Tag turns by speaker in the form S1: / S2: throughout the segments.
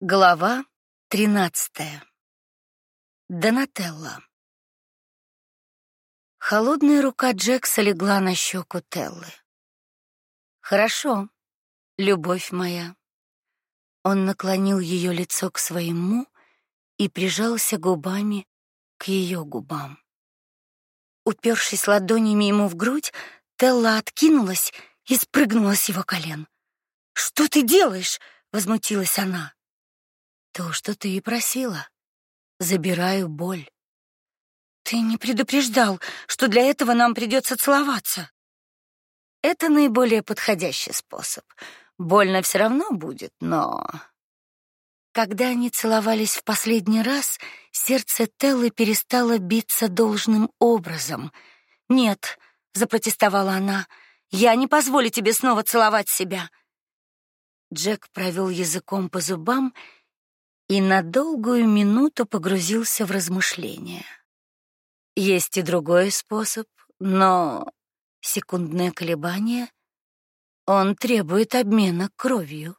S1: Глава тринадцатая. Донателла. Холодная рука Джекса легла на щеку Теллы. Хорошо, любовь моя. Он наклонил ее лицо к своему и прижался губами к ее губам. Упершись ладонями ему в грудь, Телла откинулась и спрыгнула с его колен. Что ты делаешь? возмутилась она. То, что ты и просила. Забираю боль. Ты не предупреждал, что для этого нам придется целоваться. Это наиболее подходящий способ. Больно все равно будет, но когда они целовались в последний раз, сердце Теллы перестало биться должным образом. "Нет", запротестовала она. "Я не позволю тебе снова целовать себя". Джек провел языком по зубам и на долгую минуту погрузился в размышления. Есть и другой способ, но секундное колебание он требует обмена кровью.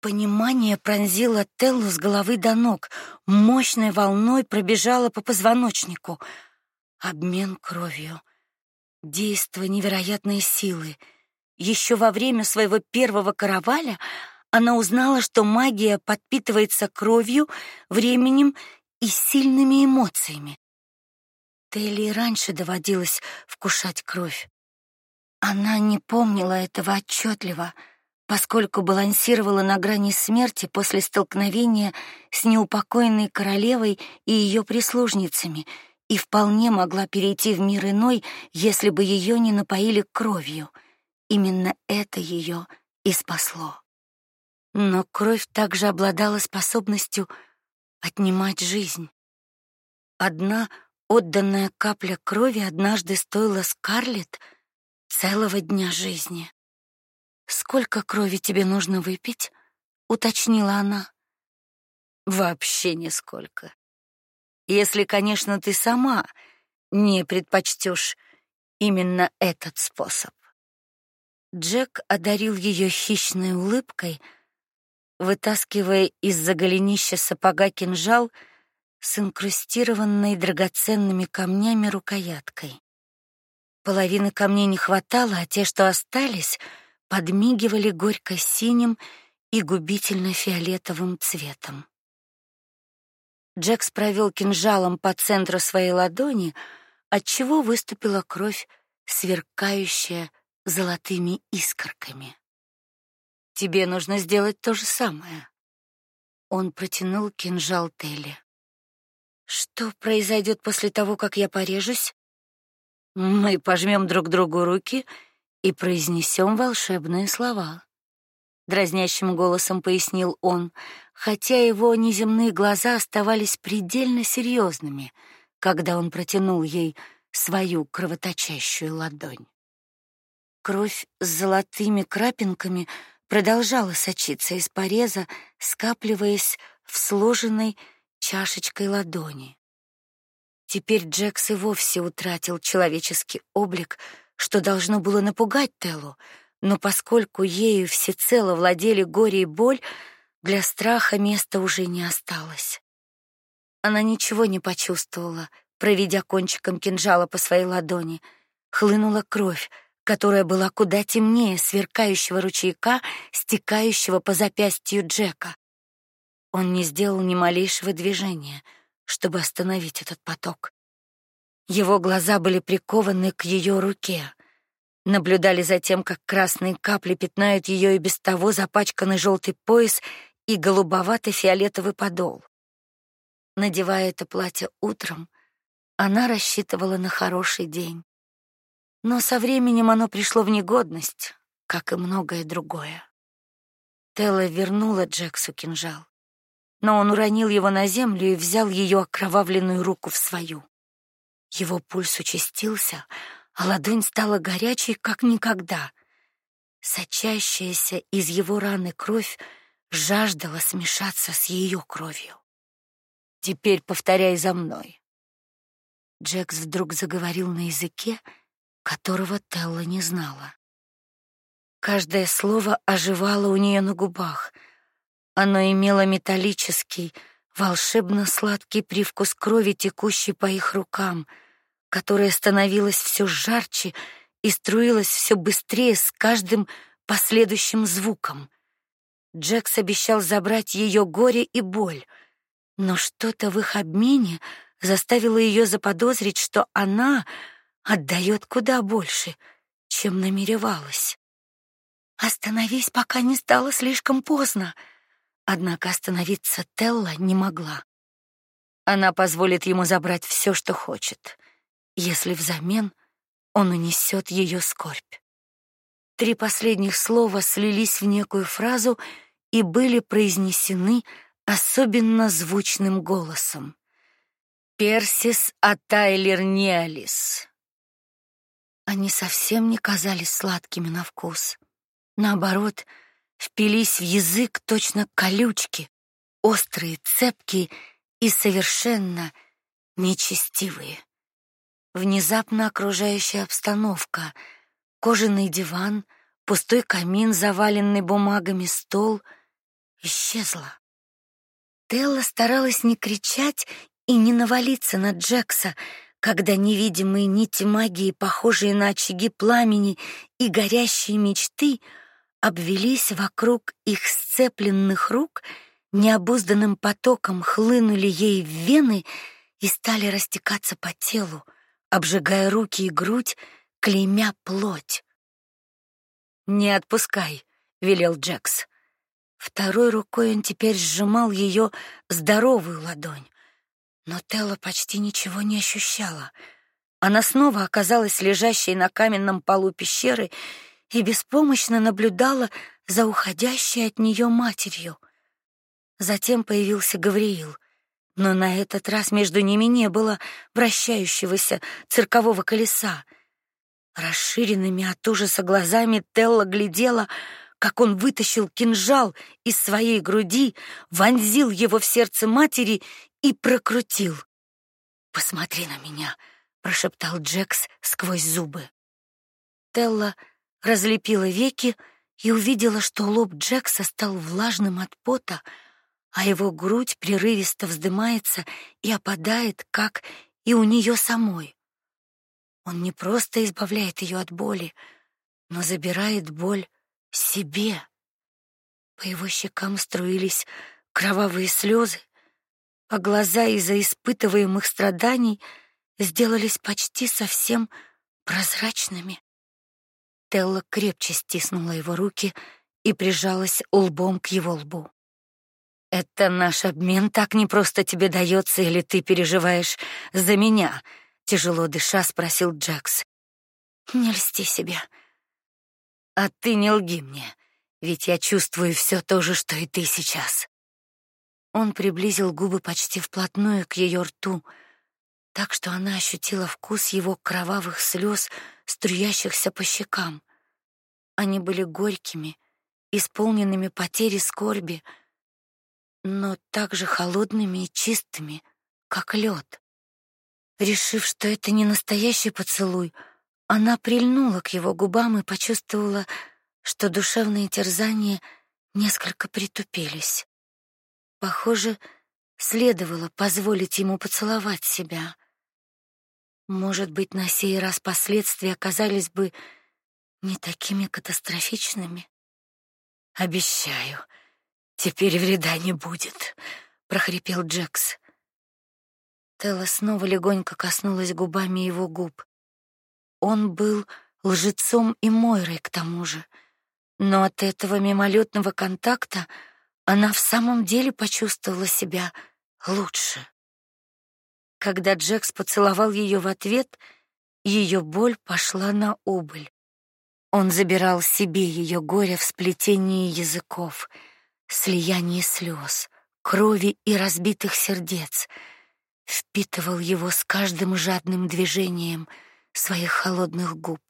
S1: Понимание пронзило Теллу с головы до ног, мощной волной пробежало по позвоночнику. Обмен кровью. Действо невероятной силы. Еще во время своего первого караваля она узнала, что магия подпитывается кровью, временем и сильными эмоциями. Телли раньше доводилось вкушать кровь. Она не помнила этого отчетливо, поскольку балансировала на грани смерти после столкновения с неупокоенной королевой и ее прислужницами и вполне могла перейти в мир иной, если бы ее не напоили кровью. Именно это ее и спасло. Но кровь также обладала способностью отнимать жизнь. Одна отданная капля крови однажды стоила Скарлетт целого дня жизни. Сколько крови тебе нужно выпить? уточнила она. Вообще нисколько. Если, конечно, ты сама не предпочтешь именно этот способ. Джек одарил ее хищной улыбкой, вытаскивая из-за голенища сапога кинжал с инкрустированной драгоценными камнями рукояткой. Половины камней не хватало, а те, что остались, подмигивали горько-синим и губительно-фиолетовым цветом. Джек провел кинжалом по центру своей ладони, отчего выступила кровь, сверкающая золотыми искорками. Тебе нужно сделать то же самое. Он протянул кинжал Телли. Что произойдет после того, как я порежусь? Мы пожмем друг другу руки и произнесем волшебные слова. Дразнящим голосом пояснил он, хотя его неземные глаза оставались предельно серьезными, когда он протянул ей свою кровоточащую ладонь. Кровь с золотыми крапинками продолжала сочиться из пореза, скапливаясь в сложенной чашечкой ладони. Теперь Джекс и вовсе утратил человеческий облик, что должно было напугать Телу, но поскольку ею всецело владели горе и боль, для страха места уже не осталось. Она ничего не почувствовала, проведя кончиком кинжала по своей ладони. Хлынула кровь, которая была куда темнее сверкающего ручейка, стекающего по запястью Джека. Он не сделал ни малейшего движения, чтобы остановить этот поток. Его глаза были прикованы к ее руке, наблюдали за тем, как красные капли пятнают ее и без того запачканный желтый пояс и голубовато-фиолетовый подол. Надевая это платье утром, она рассчитывала на хороший день. Но со временем оно пришло в негодность, как и многое другое. Телла вернула Джексу кинжал, но он уронил его на землю и взял ее окровавленную руку в свою. Его пульс участился, а ладонь стала горячей, как никогда. Сочащаяся из его раны кровь жаждала смешаться с ее кровью. Теперь повторяй за мной. Джекс вдруг заговорил на языке, которого Телла не знала. Каждое слово оживало у нее на губах. Оно имело металлический, волшебно сладкий привкус крови, текущей по их рукам, которая становилась все жарче и струилась все быстрее с каждым последующим звуком. Джекс обещал забрать ее горе и боль, но что-то в их обмене заставило ее заподозрить, что она отдает куда больше, чем намеревалась. Остановись, пока не стало слишком поздно. Однако остановиться Телла не могла. Она позволит ему забрать все, что хочет, если взамен он унесет ее скорбь. Три последних слова слились в некую фразу и были произнесены особенно звучным голосом. Персис Атайлер Ниалис. Они совсем не казались сладкими на вкус. Наоборот, впились в язык точно колючки, острые, цепкие и совершенно нечестивые. Внезапно окружающая обстановка, кожаный диван, пустой камин, заваленный бумагами стол исчезла. Телла старалась не кричать и не навалиться на Джекса, когда невидимые нити магии, похожие на очаги пламени и горящие мечты, обвелись вокруг их сцепленных рук, необузданным потоком хлынули ей в вены и стали растекаться по телу, обжигая руки и грудь, клеймя плоть. Не отпускай, велел Джекс. Второй рукой он теперь сжимал ее здоровую ладонь. Но Телла почти ничего не ощущала. Она снова оказалась лежащей на каменном полу пещеры и беспомощно наблюдала за уходящей от нее матерью. Затем появился Гавриил, но на этот раз между ними не было вращающегося циркового колеса. Расширенными от ужаса глазами Телла глядела, как он вытащил кинжал из своей груди, вонзил его в сердце матери и прокрутил. "Посмотри на меня", прошептал Джекс сквозь зубы. Телла разлепила веки и увидела, что лоб Джекса стал влажным от пота, а его грудь прерывисто вздымается и опадает, как и у нее самой. Он не просто избавляет ее от боли, но забирает боль себе. По его щекам струились кровавые слезы, а глаза из-за испытываемых страданий сделались почти совсем прозрачными. Телла крепче стиснула его руки и прижалась лбом к его лбу. Это наш обмен так не просто тебе дается, или ты переживаешь за меня? Тяжело дыша спросил Джекс. Не льсти себе. А ты не лги мне, ведь я чувствую все то же, что и ты сейчас. Он приблизил губы почти вплотную к ее рту, так что она ощутила вкус его кровавых слез, струящихся по щекам. Они были горькими, исполненными потери скорби, но также холодными и чистыми, как лед. Решив, что это не настоящий поцелуй, она прильнула к его губам и почувствовала, что душевные терзания несколько притупились. Похоже, следовало позволить ему поцеловать себя. Может быть, на сей раз последствия оказались бы не такими катастрофичными. Обещаю, теперь вреда не будет, прохрипел Джекс. Телла снова легонько коснулась губами его губ. Он был лжецом и Мойрой к тому же, но от этого мимолетного контакта она в самом деле почувствовала себя лучше. Когда Джекс поцеловал ее в ответ, ее боль пошла на убыль. Он забирал себе ее горе в сплетении языков, слиянии слез, крови и разбитых сердец, впитывал его с каждым жадным движением своих холодных губ,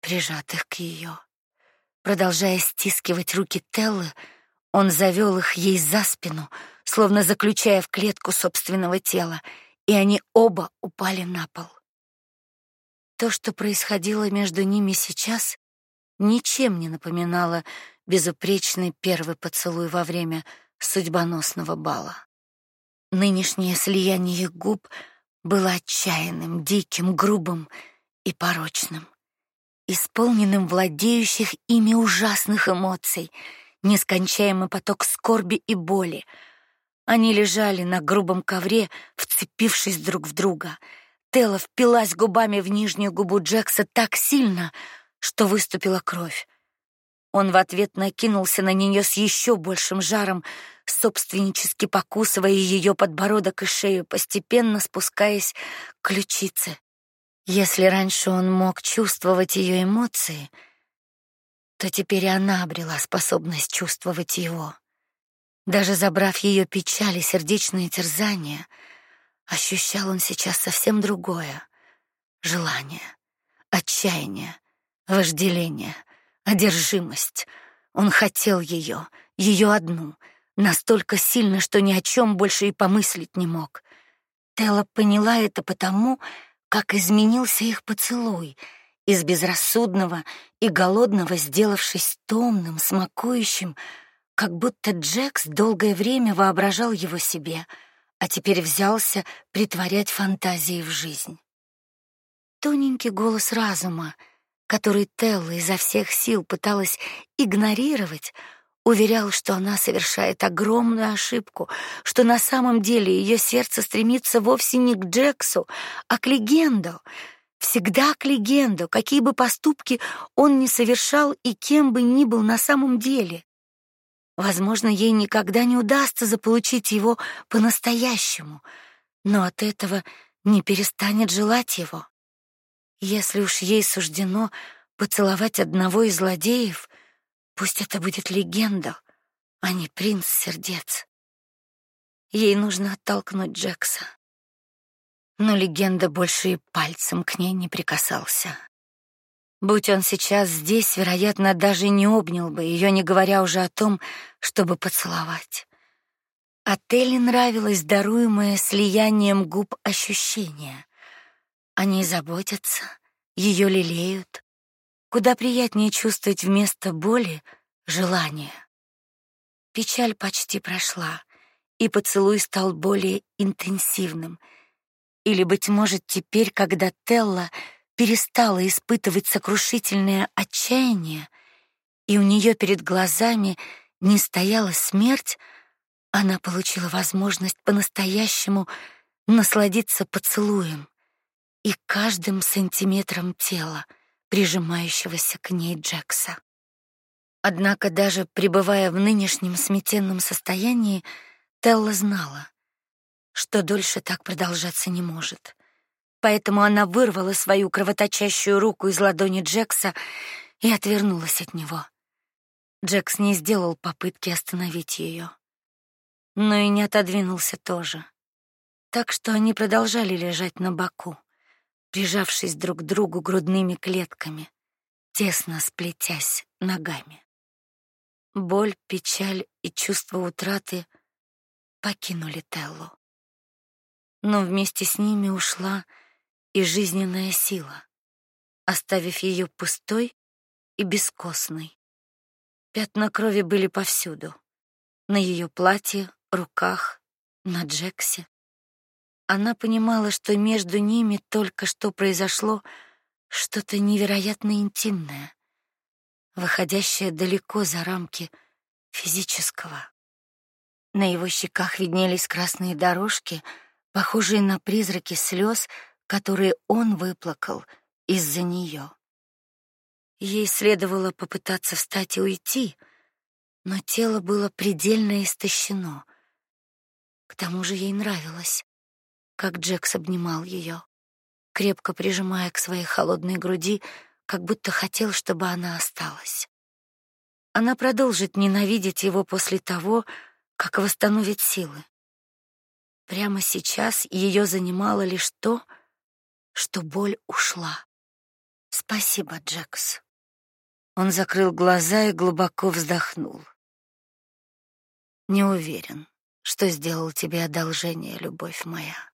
S1: прижатых к ее. Продолжая стискивать руки Теллы, он завел их ей за спину, словно заключая в клетку собственного тела, и они оба упали на пол. То, что происходило между ними сейчас, ничем не напоминало безупречный первый поцелуй во время судьбоносного бала. Нынешнее слияние их губ было отчаянным, диким, грубым и порочным, исполненным владеющих ими ужасных эмоций, нескончаемый поток скорби и боли. Они лежали на грубом ковре, вцепившись друг в друга. Телла впилась губами в нижнюю губу Джекса так сильно, что выступила кровь. Он в ответ накинулся на нее с еще большим жаром, собственнически покусывая ее подбородок и шею, постепенно спускаясь к ключице. Если раньше он мог чувствовать ее эмоции, то теперь она обрела способность чувствовать его. Даже забрав ее печаль и сердечные терзания, ощущал он сейчас совсем другое — желание, отчаяние, вожделение, одержимость. Он хотел ее, ее одну, настолько сильно, что ни о чем больше и помыслить не мог. Телла поняла это потому, как изменился их поцелуй, из безрассудного и голодного сделавшись томным, смакующим, как будто Джекс долгое время воображал его себе, а теперь взялся притворять фантазии в жизнь. Тоненький голос разума, который Телла изо всех сил пыталась игнорировать, уверял, что она совершает огромную ошибку, что на самом деле ее сердце стремится вовсе не к Джексу, а к легенду, всегда к легенду, какие бы поступки он ни совершал и кем бы ни был на самом деле. Возможно, ей никогда не удастся заполучить его по-настоящему, но от этого не перестанет желать его. Если уж ей суждено поцеловать одного из злодеев, пусть это будет легенда, а не принц сердец. Ей нужно оттолкнуть Джекса. Но легенда больше и пальцем к ней не прикасался. Будь он сейчас здесь, вероятно, даже не обнял бы ее, не говоря уже о том, чтобы поцеловать. Телли нравилось даруемое слиянием губ ощущение. Они заботятся, ее лелеют. Куда приятнее чувствовать вместо боли желание. Печаль почти прошла, и поцелуй стал более интенсивным. Или быть может, теперь, когда Телла перестала испытывать сокрушительное отчаяние, и у нее перед глазами не стояла смерть, она получила возможность по-настоящему насладиться поцелуем и каждым сантиметром тела, прижимающегося к ней Джекса. Однако даже пребывая в нынешнем сметенном состоянии, Телла знала, что дольше так продолжаться не может. Поэтому она вырвала свою кровоточащую руку из ладони Джекса и отвернулась от него. Джекс не сделал попытки остановить ее, но и не отодвинулся тоже. Так что они продолжали лежать на боку прижавшись друг к другу грудными клетками, тесно сплетясь ногами. Боль, печаль и чувство утраты покинули Теллу. Но вместе с ними ушла и жизненная сила, оставив ее пустой и бескостной. Пятна крови были повсюду: на ее платье, руках, на Джексе. Она понимала, что между ними только что произошло что-то невероятно интимное, выходящее далеко за рамки физического. На его щеках виднелись красные дорожки, похожие на призраки слез, которые он выплакал из-за нее. Ей следовало попытаться встать и уйти, но тело было предельно истощено. К тому же ей нравилось как Джекс обнимал ее, крепко прижимая к своей холодной груди, как будто хотел, чтобы она осталась. Она продолжит ненавидеть его после того, как восстановит силы. Прямо сейчас ее занимало лишь то, что боль ушла. Спасибо, Джекс. Он закрыл глаза и глубоко вздохнул. Не уверен, что сделал тебе одолжение, любовь моя.